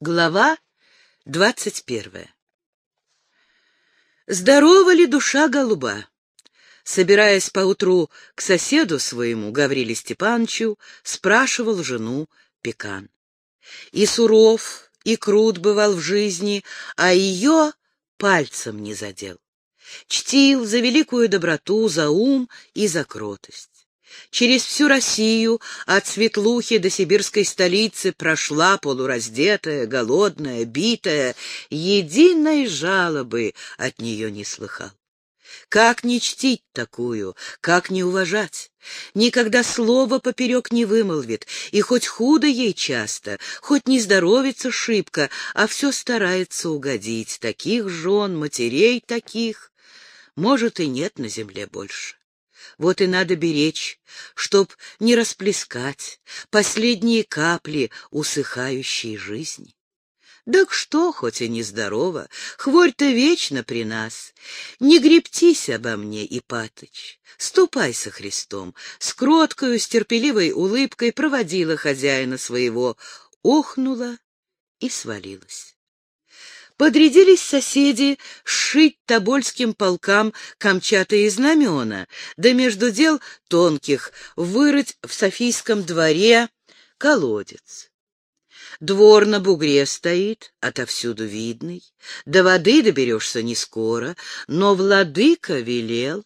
Глава двадцать первая Здорова ли душа голуба? Собираясь поутру к соседу своему, Гавриле Степановичу, спрашивал жену Пекан. И суров, и крут бывал в жизни, а ее пальцем не задел. Чтил за великую доброту, за ум и за кротость. Через всю Россию, от Светлухи до сибирской столицы, прошла полураздетая, голодная, битая, единой жалобы от нее не слыхал. Как не чтить такую, как не уважать? Никогда слова поперек не вымолвит, и хоть худо ей часто, хоть не здоровится шибко, а все старается угодить. Таких жен, матерей таких, может, и нет на земле больше. Вот и надо беречь, чтоб не расплескать последние капли усыхающей жизни. Так что, хоть и нездорово, хворь-то вечно при нас. Не гребтись обо мне, Ипатыч, ступай со Христом. С кроткою, с терпеливой улыбкой проводила хозяина своего, охнула и свалилась. Подрядились соседи сшить тобольским полкам камчатые знамена, да между дел тонких вырыть в Софийском дворе колодец. Двор на бугре стоит, отовсюду видный, до воды доберешься не скоро, но владыка велел.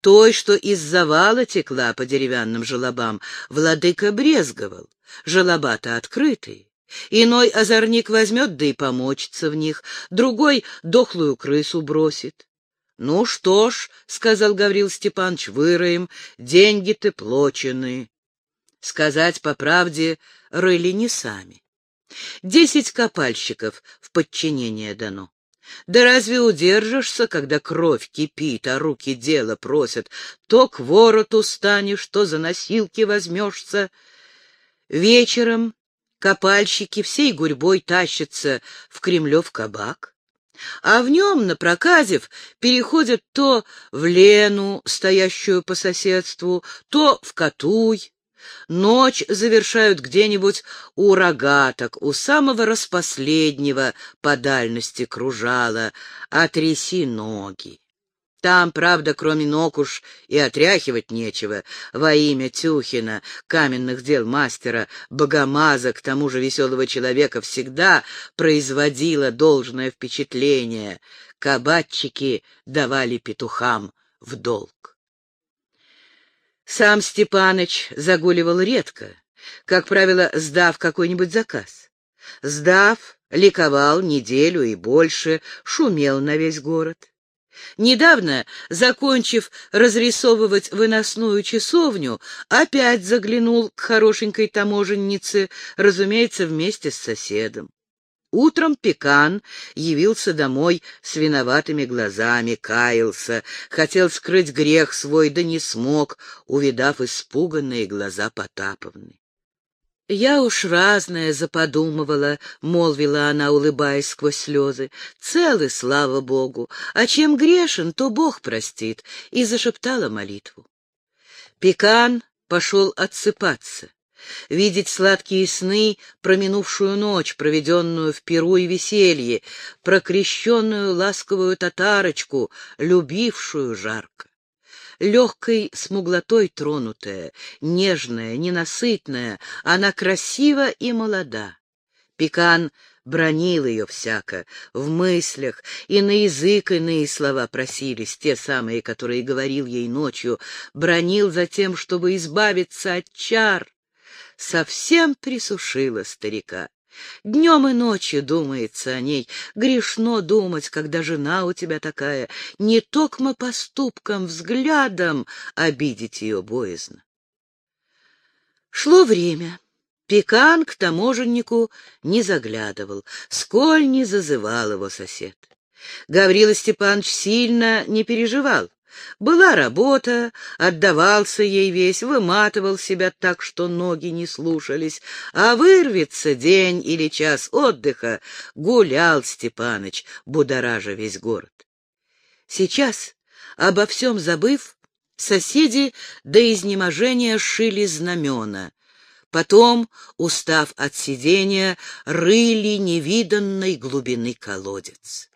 Той, что из завала текла по деревянным желобам, владыка брезговал, желоба-то открытые. Иной озорник возьмет, да и помочится в них, другой дохлую крысу бросит. — Ну что ж, — сказал Гаврил Степанович, — выроем, деньги-то плочены. Сказать по правде, рыли не сами. Десять копальщиков в подчинение дано. Да разве удержишься, когда кровь кипит, а руки дело просят? То к вороту станешь, то за носилки возьмешься. Вечером Копальщики всей гурьбой тащатся в Кремлев кабак, а в нем, на проказев, переходят то в Лену, стоящую по соседству, то в Катуй. Ночь завершают где-нибудь у рогаток, у самого распоследнего по дальности кружала, отряси ноги. Там, правда, кроме ног уж и отряхивать нечего. Во имя Тюхина, каменных дел мастера, богомаза, к тому же веселого человека, всегда производила должное впечатление. Кабатчики давали петухам в долг. Сам Степаныч загуливал редко, как правило, сдав какой-нибудь заказ. Сдав, ликовал неделю и больше, шумел на весь город. Недавно, закончив разрисовывать выносную часовню, опять заглянул к хорошенькой таможеннице, разумеется, вместе с соседом. Утром Пекан явился домой с виноватыми глазами, каялся, хотел скрыть грех свой, да не смог, увидав испуганные глаза Потаповны. «Я уж разное заподумывала», — молвила она, улыбаясь сквозь слезы. «Целы, слава Богу, а чем грешен, то Бог простит», — и зашептала молитву. Пекан пошел отсыпаться, видеть сладкие сны про минувшую ночь, проведенную в Перу и веселье, про крещенную ласковую татарочку, любившую жарко легкой смуглотой тронутая, нежная, ненасытная, она красива и молода. Пекан бронил ее всяко, в мыслях, и на язык иные слова просились, те самые, которые говорил ей ночью, бронил за тем, чтобы избавиться от чар. Совсем присушила старика. Днем и ночью думается о ней. Грешно думать, когда жена у тебя такая. Не токмо поступком, взглядом обидеть ее боязно. Шло время. Пекан к таможеннику не заглядывал, сколь не зазывал его сосед. Гаврила Степанович сильно не переживал. Была работа, отдавался ей весь, выматывал себя так, что ноги не слушались, а вырвется день или час отдыха, гулял Степаныч, будоража весь город. Сейчас, обо всем забыв, соседи до изнеможения шили знамена. Потом, устав от сидения, рыли невиданной глубины колодец.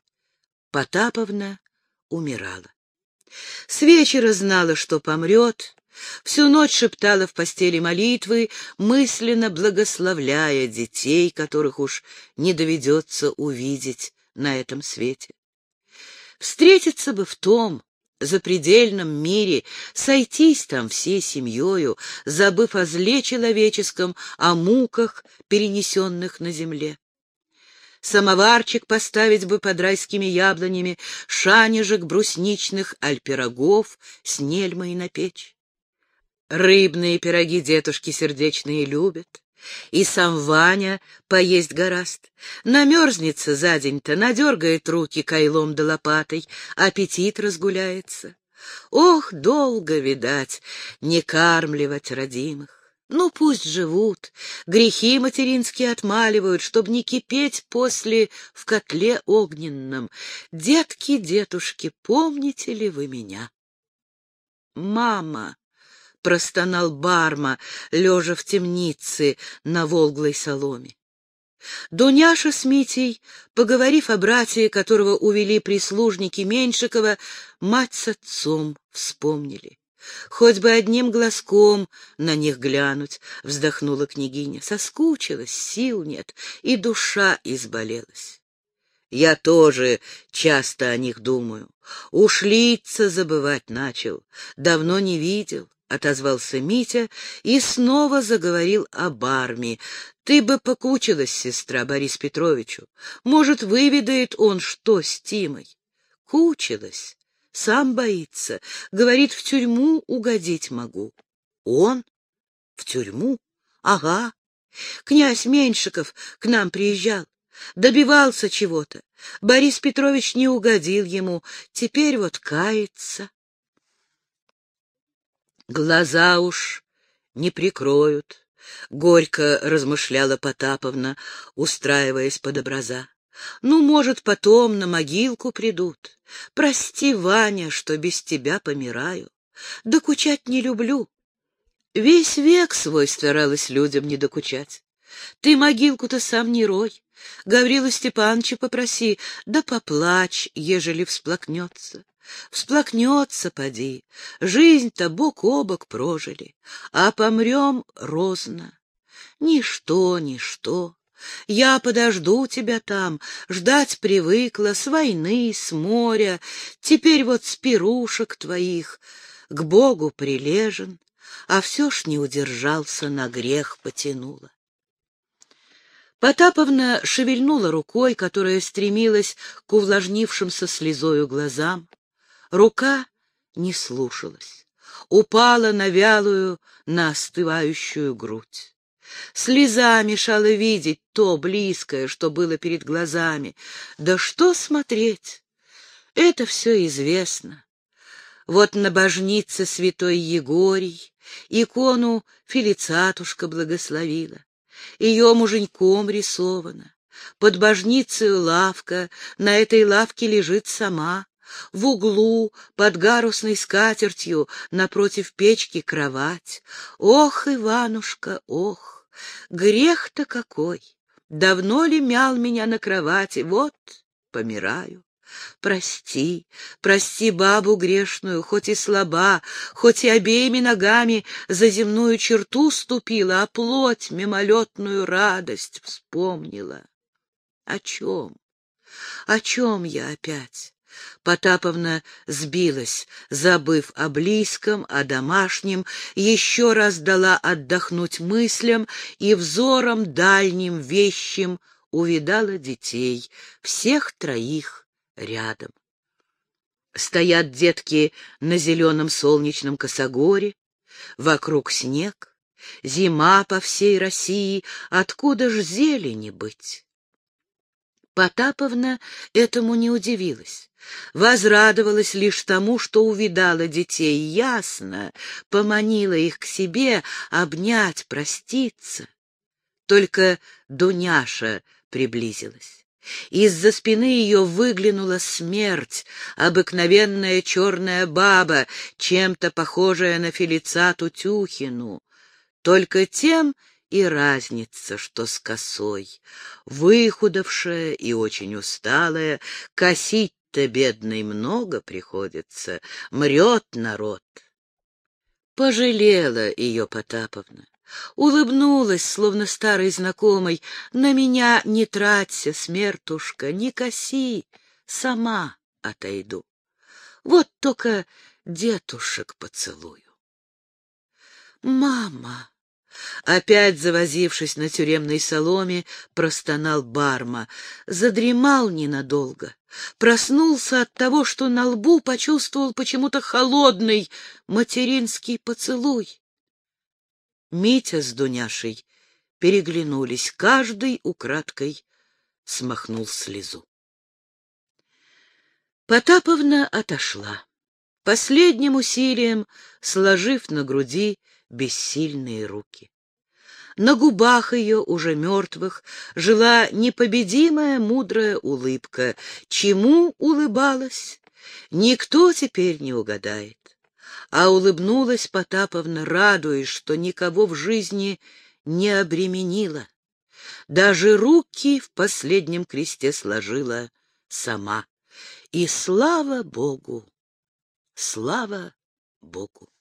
Потаповна умирала. С вечера знала, что помрет, всю ночь шептала в постели молитвы, мысленно благословляя детей, которых уж не доведется увидеть на этом свете. Встретиться бы в том, запредельном мире, сойтись там всей семьей, забыв о зле человеческом, о муках, перенесенных на земле. Самоварчик поставить бы под райскими яблонями, шанежек брусничных, аль пирогов с нельмой на печь. Рыбные пироги дедушки сердечные любят. И сам Ваня поесть гораст. Намерзнется за день-то, надергает руки кайлом да лопатой, аппетит разгуляется. Ох, долго, видать, не кармливать родимых. Ну, пусть живут, грехи материнские отмаливают, чтоб не кипеть после в котле огненном. Детки, детушки, помните ли вы меня? Мама! простонал Барма, лежа в темнице на волглой соломе. Дуняша с Митей, поговорив о брате, которого увели прислужники Меньшикова, мать с отцом вспомнили. Хоть бы одним глазком на них глянуть, вздохнула княгиня. Соскучилась, сил нет, и душа изболелась. Я тоже часто о них думаю. Уж лица забывать начал, давно не видел. — отозвался Митя и снова заговорил об армии. «Ты бы покучилась, сестра, Борис Петровичу. Может, выведает он, что с Тимой?» «Кучилась. Сам боится. Говорит, в тюрьму угодить могу». «Он? В тюрьму? Ага. Князь Меньшиков к нам приезжал. Добивался чего-то. Борис Петрович не угодил ему. Теперь вот кается». Глаза уж не прикроют, — горько размышляла Потаповна, устраиваясь под образа. Ну, может, потом на могилку придут. Прости, Ваня, что без тебя помираю. Докучать не люблю. Весь век свой старалась людям не докучать. Ты могилку-то сам не рой. Гаврила Степановича попроси, да поплачь, ежели всплакнется. Всплакнется, поди, жизнь-то бок о бок прожили, а помрем розно. Ничто, ничто. Я подожду тебя там, ждать привыкла с войны, с моря, теперь вот с пирушек твоих, к Богу прилежен, а все ж не удержался, на грех потянула. Потаповна шевельнула рукой, которая стремилась к увлажнившимся слезою глазам. Рука не слушалась, упала на вялую, на остывающую грудь. Слеза мешала видеть то близкое, что было перед глазами. Да что смотреть? Это все известно. Вот на божнице святой Егорий икону Филицатушка благословила. Ее муженьком рисована. Под божницей лавка, на этой лавке лежит сама. В углу, под гарусной скатертью, напротив печки кровать. Ох, Иванушка, ох, грех-то какой! Давно ли мял меня на кровати? Вот, помираю. Прости, прости бабу грешную, хоть и слаба, хоть и обеими ногами за земную черту ступила, а плоть мимолетную радость вспомнила. О чем? О чем я опять? Потаповна сбилась, забыв о близком, о домашнем, еще раз дала отдохнуть мыслям и взором дальним, вещим увидала детей, всех троих рядом. Стоят детки на зеленом солнечном косогоре, вокруг снег, зима по всей России, откуда ж зелени быть? Потаповна этому не удивилась. Возрадовалась лишь тому, что увидала детей ясно, поманила их к себе, обнять, проститься. Только Дуняша приблизилась. Из-за спины ее выглянула смерть, обыкновенная черная баба, чем-то похожая на Фелицату Тюхину. Только тем и разница, что с косой. Выхудавшая и очень усталая, косить-то бедной много приходится, мрет народ. Пожалела ее Потаповна. Улыбнулась, словно старый знакомый. «На меня не траться, смертушка, не коси, сама отойду. Вот только детушек поцелую». «Мама!» Опять завозившись на тюремной соломе, простонал Барма. Задремал ненадолго. Проснулся от того, что на лбу почувствовал почему-то холодный материнский поцелуй. Митя с Дуняшей переглянулись, каждый украдкой смахнул слезу. Потаповна отошла, последним усилием сложив на груди бессильные руки. На губах ее, уже мертвых, жила непобедимая мудрая улыбка. Чему улыбалась, никто теперь не угадает. А улыбнулась Потаповна, радуясь, что никого в жизни не обременила. Даже руки в последнем кресте сложила сама. И слава Богу! Слава Богу!